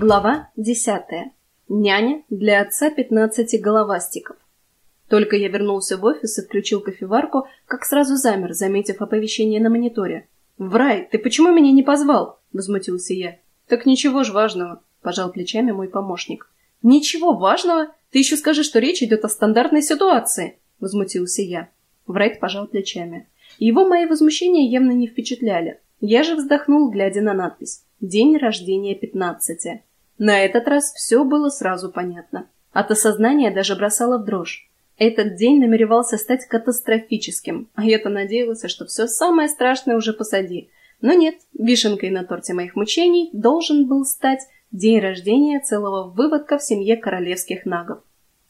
Глава 10. Няня для отца 15 головастиков. Только я вернулся в офис и включил кофеварку, как сразу замер, заметив оповещение на мониторе. «Врай, ты почему меня не позвал?» – возмутился я. «Так ничего ж важного», – пожал плечами мой помощник. «Ничего важного? Ты еще скажи, что речь идет о стандартной ситуации!» – возмутился я. Врайт пожал плечами. Его мои возмущения явно не впечатляли. Я же вздохнул, глядя на надпись «День рождения пятнадцати». На этот раз все было сразу понятно. От осознания даже бросало в дрожь. Этот день намеревался стать катастрофическим, а я-то надеялась, что все самое страшное уже посади. Но нет, вишенкой на торте моих мучений должен был стать день рождения целого выводка в семье королевских нагов.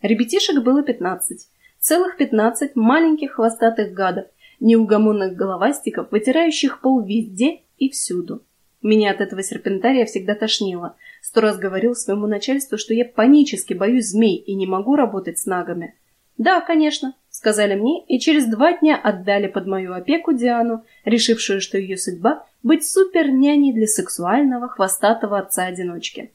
Ребятишек было пятнадцать. Целых пятнадцать маленьких хвостатых гадов, неугомонных головастиков, вытирающих пол везде и всюду. Меня от этого серпентария всегда тошнило. Сто раз говорил своему начальству, что я панически боюсь змей и не могу работать с нагами. «Да, конечно», — сказали мне, и через два дня отдали под мою опеку Диану, решившую, что ее судьба — быть супер-няней для сексуального хвостатого отца-одиночки.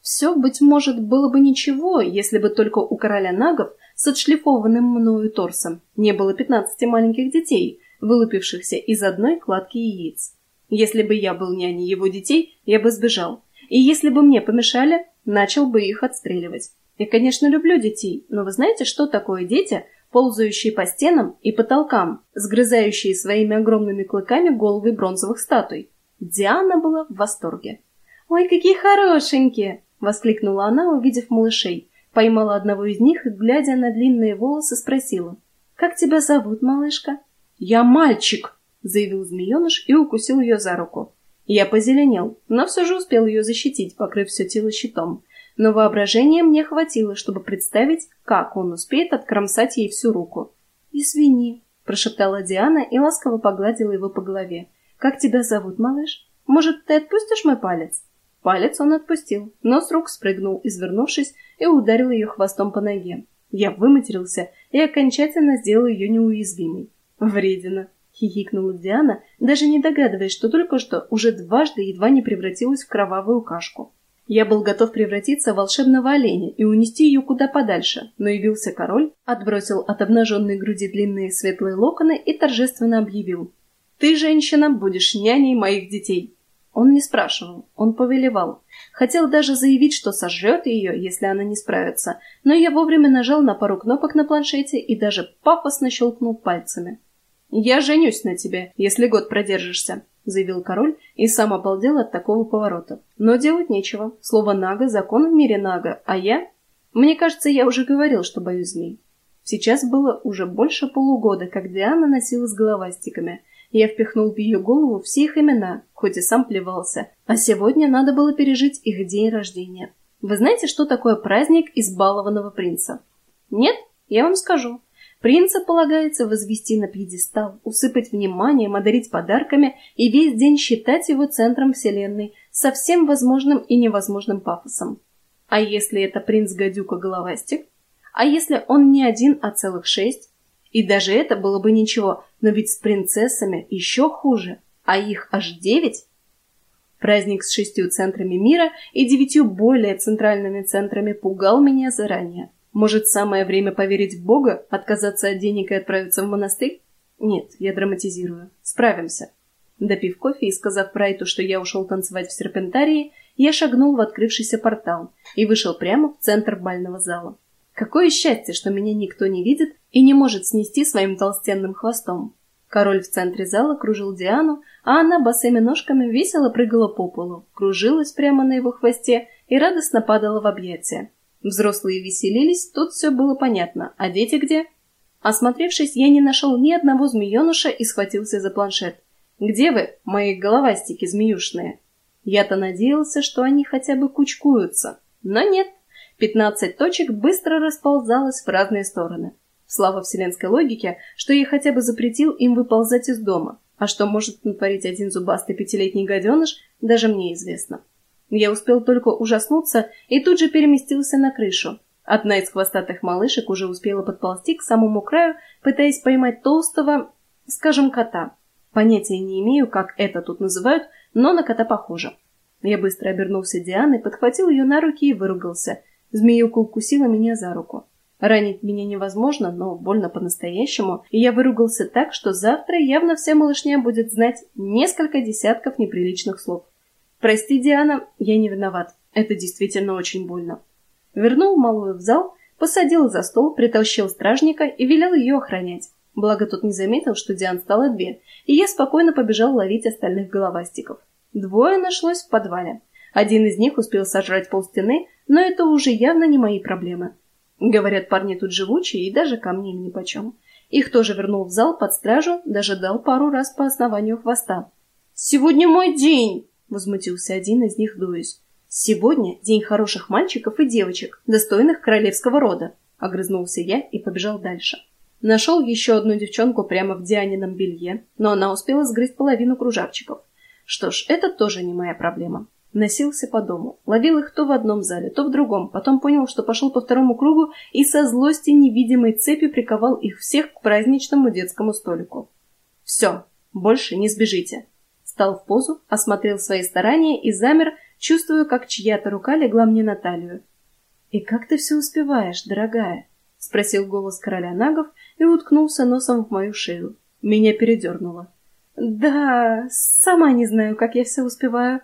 Все, быть может, было бы ничего, если бы только у короля нагов с отшлифованным мною торсом не было пятнадцати маленьких детей, вылупившихся из одной кладки яиц. Если бы я был няней его детей, я бы сбежал. И если бы мне помешали, начал бы их отстреливать. Я, конечно, люблю детей, но вы знаете, что такое дети, ползающие по стенам и потолкам, сгрызающие своими огромными клыками головы бронзовых статуй? Диана была в восторге. «Ой, какие хорошенькие!» — воскликнула она, увидев малышей. Поймала одного из них и, глядя на длинные волосы, спросила. «Как тебя зовут, малышка?» «Я мальчик!» — заявил змееныш и укусил ее за руку. Я позеленел, но все же успел ее защитить, покрыв все тело щитом. Но воображения мне хватило, чтобы представить, как он успеет откромсать ей всю руку. «Извини», — прошептала Диана и ласково погладила его по голове. «Как тебя зовут, малыш? Может, ты отпустишь мой палец?» Палец он отпустил, но с рук спрыгнул, извернувшись, и ударил ее хвостом по ноге. Я выматерился и окончательно сделал ее неуязвимой. Вредина. Хихикнула Диана, даже не догадываясь, что только что уже дважды едва не превратилась в кровавую кашку. Я был готов превратиться в волшебного оленя и унести ее куда подальше, но явился король, отбросил от обнаженной груди длинные светлые локоны и торжественно объявил. «Ты, женщина, будешь няней моих детей!» Он не спрашивал, он повелевал. Хотел даже заявить, что сожрет ее, если она не справится, но я вовремя нажал на пару кнопок на планшете и даже пафосно щелкнул пальцами. «Я женюсь на тебе, если год продержишься», — заявил король и сам обалдел от такого поворота. Но делать нечего. Слово «нага» — закон в мире нага, а я... Мне кажется, я уже говорил, что боюсь змей. Сейчас было уже больше полугода, как Диана носила с головастиками, я впихнул в ее голову все их имена, хоть и сам плевался. А сегодня надо было пережить их день рождения. Вы знаете, что такое праздник избалованного принца? Нет? Я вам скажу. Принца полагается возвести на пьедестал, усыпать вниманием, одарить подарками и весь день считать его центром вселенной со всем возможным и невозможным пафосом. А если это принц-гадюка-головастик? А если он не один, а целых шесть? И даже это было бы ничего, но ведь с принцессами еще хуже, а их аж девять. Праздник с шестью центрами мира и девятью более центральными центрами пугал меня заранее. Может, самое время поверить в Бога, отказаться от денег и отправиться в монастырь? Нет, я драматизирую. Справимся. Допив кофе и сказав Прайту, что я ушел танцевать в серпентарии, я шагнул в открывшийся портал и вышел прямо в центр бального зала. Какое счастье, что меня никто не видит и не может снести своим толстенным хвостом. Король в центре зала кружил Диану, а она босыми ножками весело прыгала по полу, кружилась прямо на его хвосте и радостно падала в объятия. Взрослые веселились, тут все было понятно, а дети где? Осмотревшись, я не нашел ни одного змееныша и схватился за планшет. «Где вы, мои головастики змеюшные?» Я-то надеялся, что они хотя бы кучкуются, но нет. Пятнадцать точек быстро расползалось в разные стороны. Слава вселенской логике, что я хотя бы запретил им выползать из дома. А что может натворить один зубастый пятилетний гаденыш, даже мне известно. Я успел только ужаснуться и тут же переместился на крышу. Одна из хвостатых малышек уже успела подползти к самому краю, пытаясь поймать толстого, скажем, кота. Понятия не имею, как это тут называют, но на кота похоже. Я быстро обернулся Дианой, подхватил ее на руки и выругался. Змеюка укусила меня за руку. Ранить меня невозможно, но больно по-настоящему, и я выругался так, что завтра явно вся малышня будет знать несколько десятков неприличных слов. «Прости, Диана, я не виноват. Это действительно очень больно». Вернул малую в зал, посадил за стол, притащил стражника и велел ее охранять. Благо тот не заметил, что Диан стало две, и я спокойно побежал ловить остальных головастиков. Двое нашлось в подвале. Один из них успел сожрать полстены, но это уже явно не мои проблемы. Говорят, парни тут живучие и даже ко мне нипочем. Их тоже вернул в зал под стражу, даже дал пару раз по основанию хвоста. «Сегодня мой день!» — возмутился один из них, дуясь. «Сегодня день хороших мальчиков и девочек, достойных королевского рода», — огрызнулся я и побежал дальше. Нашел еще одну девчонку прямо в Дианином белье, но она успела сгрызть половину кружавчиков. Что ж, это тоже не моя проблема. Носился по дому, ловил их то в одном зале, то в другом, потом понял, что пошел по второму кругу и со злости невидимой цепи приковал их всех к праздничному детскому столику. «Все, больше не сбежите!» Стал в позу, осмотрел свои старания и замер, чувствуя, как чья-то рука легла мне на талию. «И как ты все успеваешь, дорогая?» — спросил голос короля нагов и уткнулся носом в мою шею. Меня передернуло. «Да, сама не знаю, как я все успеваю»,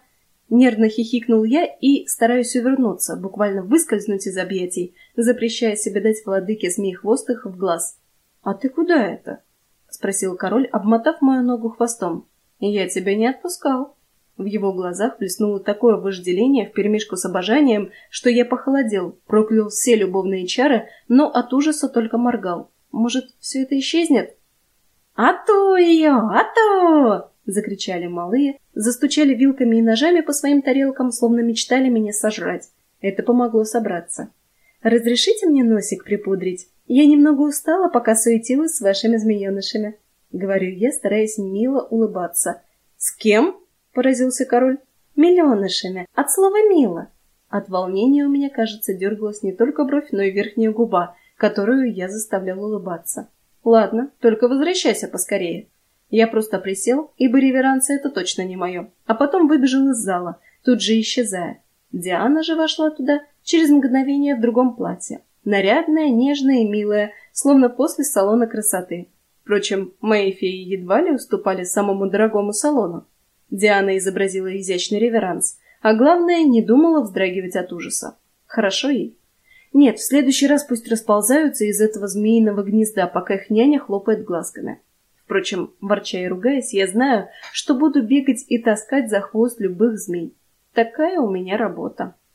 Нервно хихикнул я и стараюсь увернуться, буквально выскользнуть из объятий, запрещая себе дать владыке змей-хвостых в глаз. «А ты куда это?» — спросил король, обмотав мою ногу хвостом. «Я тебя не отпускал». В его глазах блеснуло такое вожделение вперемешку с обожанием, что я похолодел, проклял все любовные чары, но от ужаса только моргал. Может, все это исчезнет? «А то ее! А то!» — закричали малые, застучали вилками и ножами по своим тарелкам, словно мечтали меня сожрать. Это помогло собраться. «Разрешите мне носик припудрить? Я немного устала, пока суетилась с вашими змеенышами», — говорю я, стараясь мило улыбаться. «С кем?» — поразился король. «Миллионышами. От слова «мило». От волнения у меня, кажется, дергалась не только бровь, но и верхняя губа, которую я заставлял улыбаться. «Ладно, только возвращайся поскорее». Я просто присел, ибо реверансы это точно не мое, а потом выбежал из зала, тут же исчезая. Диана же вошла туда через мгновение в другом платье. Нарядная, нежная и милая, словно после салона красоты. Впрочем, мои феи едва ли уступали самому дорогому салону. Диана изобразила изящный реверанс, а главное, не думала вздрагивать от ужаса. Хорошо ей. Нет, в следующий раз пусть расползаются из этого змеиного гнезда, пока их няня хлопает глазками. Впрочем, ворча и ругаясь, я знаю, что буду бегать и таскать за хвост любых змей. Такая у меня работа.